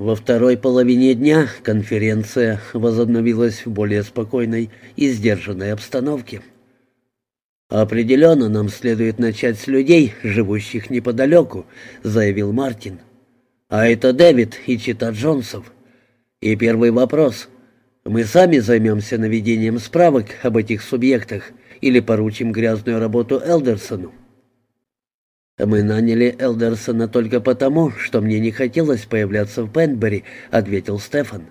Во второй половине дня конференция возобновилась в более спокойной и сдержанной обстановке. «Определенно нам следует начать с людей, живущих неподалеку», — заявил Мартин. «А это Дэвид и Чита Джонсов. И первый вопрос. Мы сами займемся наведением справок об этих субъектах или поручим грязную работу Элдерсону?» «Мы наняли Элдерсона только потому, что мне не хотелось появляться в Пенбери», — ответил Стефан.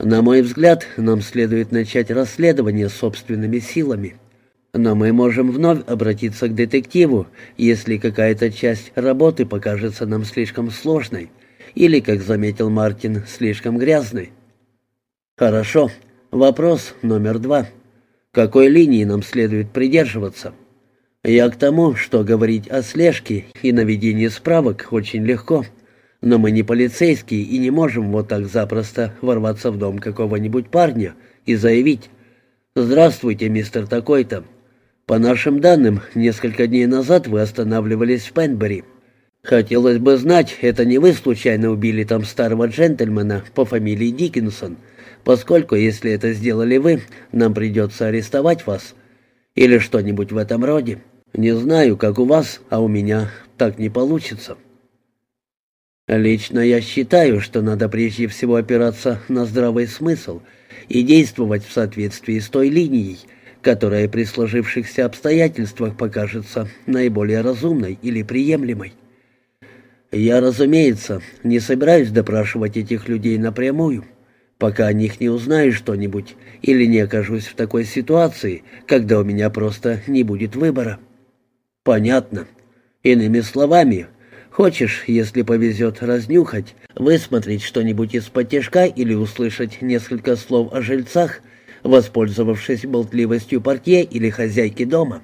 «На мой взгляд, нам следует начать расследование собственными силами». Но мы можем вновь обратиться к детективу, если какая-то часть работы покажется нам слишком сложной или, как заметил Мартин, слишком грязной. Хорошо. Вопрос номер два. Какой линии нам следует придерживаться? Я к тому, что говорить о слежке и наведении справок очень легко. Но мы не полицейские и не можем вот так запросто ворваться в дом какого-нибудь парня и заявить «Здравствуйте, мистер такой-то, по нашим данным, несколько дней назад вы останавливались в Пенбери. Хотелось бы знать, это не вы случайно убили там старого джентльмена по фамилии Диккенсон, поскольку, если это сделали вы, нам придется арестовать вас. Или что-нибудь в этом роде. Не знаю, как у вас, а у меня так не получится. Лично я считаю, что надо прежде всего опираться на здравый смысл и действовать в соответствии с той линией, которая при сложившихся обстоятельствах покажется наиболее разумной или приемлемой. Я, разумеется, не собираюсь допрашивать этих людей напрямую, пока о них не узнаю что-нибудь или не окажусь в такой ситуации, когда у меня просто не будет выбора. Понятно. Иными словами, хочешь, если повезет, разнюхать, высмотреть что-нибудь из-под или услышать несколько слов о жильцах — воспользовавшись болтливостью портье или хозяйки дома.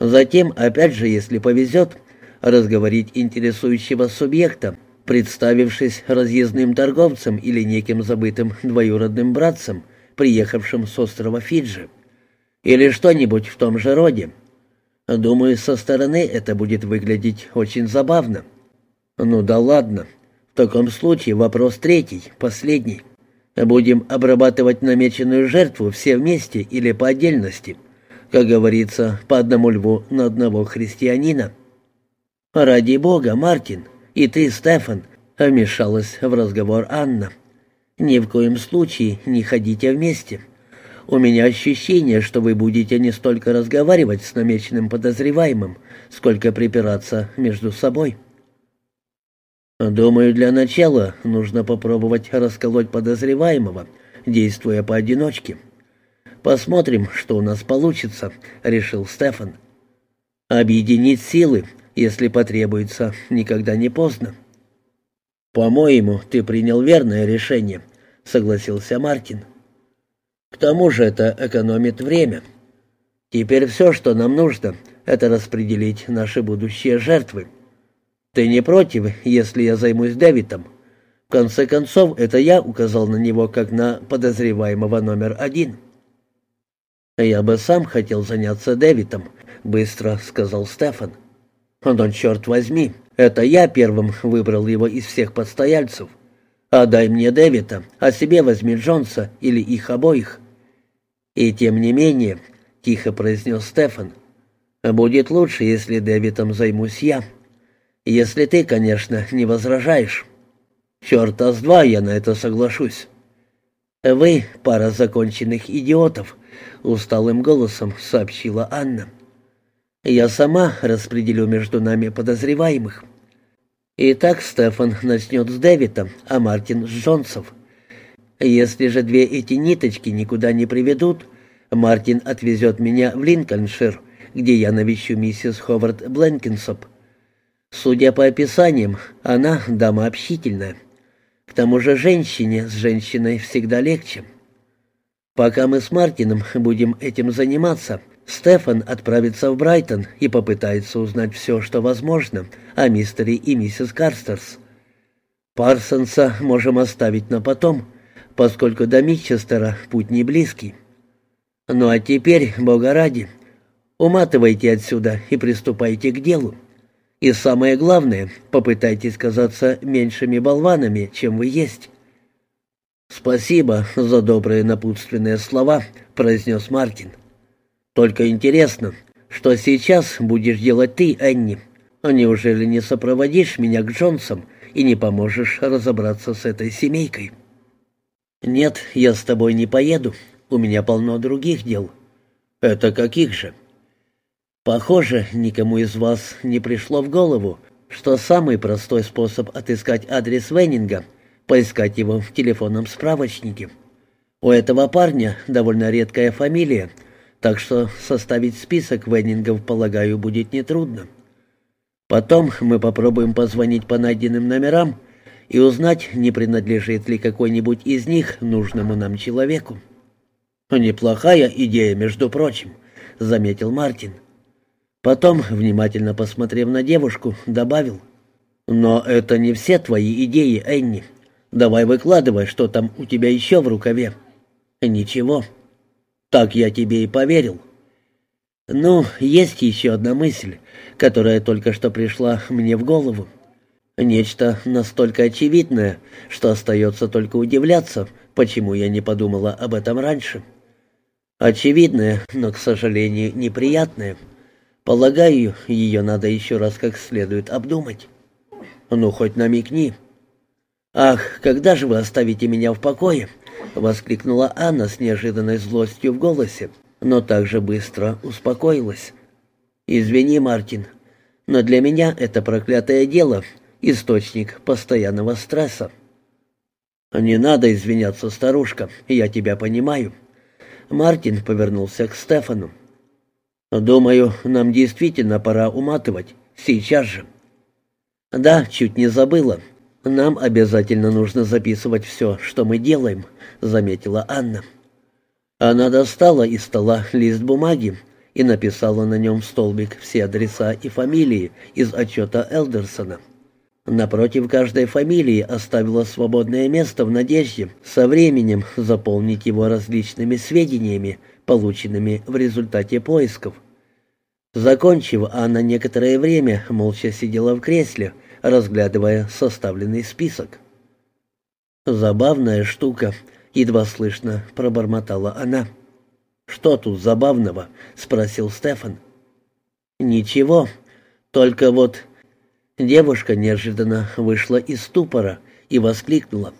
Затем, опять же, если повезет, разговорить интересующего субъекта, представившись разъездным торговцем или неким забытым двоюродным братцем, приехавшим с острова Фиджи. Или что-нибудь в том же роде. Думаю, со стороны это будет выглядеть очень забавно. Ну да ладно. В таком случае вопрос третий, последний. Будем обрабатывать намеченную жертву все вместе или по отдельности. Как говорится, по одному льву на одного христианина. «Ради бога, Мартин, и ты, Стефан», — вмешалась в разговор Анна. «Ни в коем случае не ходите вместе. У меня ощущение, что вы будете не столько разговаривать с намеченным подозреваемым, сколько припираться между собой». «Думаю, для начала нужно попробовать расколоть подозреваемого, действуя поодиночке. Посмотрим, что у нас получится», — решил Стефан. «Объединить силы, если потребуется, никогда не поздно». «По-моему, ты принял верное решение», — согласился Мартин. «К тому же это экономит время. Теперь все, что нам нужно, это распределить наши будущие жертвы». Ты не против, если я займусь Дэвидом? В конце концов, это я указал на него как на подозреваемого номер один. Я бы сам хотел заняться Дэвидом, быстро сказал Стефан. Но черт возьми, это я первым выбрал его из всех постояльцев. Отдай мне Дэвида, а себе возьми Джонса или их обоих. И тем не менее, тихо произнес Стефан, будет лучше, если Дэвидом займусь я. Если ты, конечно, не возражаешь. Черта с два я на это соглашусь. Вы пара законченных идиотов, усталым голосом сообщила Анна. Я сама распределю между нами подозреваемых. Итак, Стефан начнет с Дэвида, а Мартин с Джонсов. Если же две эти ниточки никуда не приведут, Мартин отвезет меня в Линкольншир, где я навещу миссис Ховард Бленкинсоп. Судя по описаниям, она дама общительная. К тому же женщине с женщиной всегда легче. Пока мы с Мартином будем этим заниматься, Стефан отправится в Брайтон и попытается узнать все, что возможно, о мистере и миссис Карстерс. Парсонса можем оставить на потом, поскольку до Митчестера путь не близкий. Ну а теперь, бога ради, уматывайте отсюда и приступайте к делу. И самое главное, попытайтесь казаться меньшими болванами, чем вы есть». «Спасибо за добрые напутственные слова», — произнес Мартин. «Только интересно, что сейчас будешь делать ты, Энни? Неужели не сопроводишь меня к Джонсам и не поможешь разобраться с этой семейкой?» «Нет, я с тобой не поеду. У меня полно других дел». «Это каких же?» «Похоже, никому из вас не пришло в голову, что самый простой способ отыскать адрес Веннинга — поискать его в телефонном справочнике. У этого парня довольно редкая фамилия, так что составить список Веннингов, полагаю, будет нетрудно. Потом мы попробуем позвонить по найденным номерам — и узнать, не принадлежит ли какой-нибудь из них нужному нам человеку. «Неплохая идея, между прочим», — заметил Мартин. Потом, внимательно посмотрев на девушку, добавил. «Но это не все твои идеи, Энни. Давай выкладывай, что там у тебя еще в рукаве». «Ничего». «Так я тебе и поверил». «Ну, есть еще одна мысль, которая только что пришла мне в голову. Нечто настолько очевидное, что остается только удивляться, почему я не подумала об этом раньше. Очевидное, но, к сожалению, неприятное. Полагаю, ее надо еще раз как следует обдумать. Ну, хоть намекни. «Ах, когда же вы оставите меня в покое?» — воскликнула Анна с неожиданной злостью в голосе, но также быстро успокоилась. «Извини, Мартин, но для меня это проклятое дело источник постоянного стресса. «Не надо извиняться, старушка, я тебя понимаю». Мартин повернулся к Стефану. «Думаю, нам действительно пора уматывать. Сейчас же». «Да, чуть не забыла. Нам обязательно нужно записывать все, что мы делаем», — заметила Анна. Она достала из стола лист бумаги и написала на нем столбик все адреса и фамилии из отчета Элдерсона. Напротив каждой фамилии оставила свободное место в надежде со временем заполнить его различными сведениями, полученными в результате поисков. Закончив, Анна некоторое время молча сидела в кресле, разглядывая составленный список. «Забавная штука», — едва слышно пробормотала она. «Что тут забавного?» — спросил Стефан. «Ничего, только вот Девушка неожиданно вышла из ступора и воскликнула.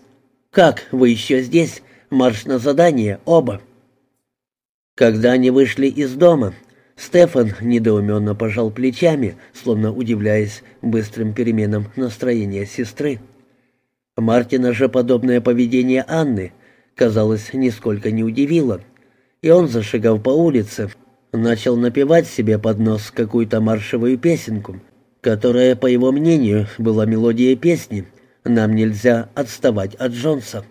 «Как, вы еще здесь? Марш на задание, оба!» Когда они вышли из дома, Стефан недоуменно пожал плечами, словно удивляясь быстрым переменам настроения сестры. Мартина же подобное поведение Анны, казалось, нисколько не удивило, и он, зашагав по улице, начал напевать себе под нос какую-то маршевую песенку, которая, по его мнению, была мелодией песни «Нам нельзя отставать от Джонса».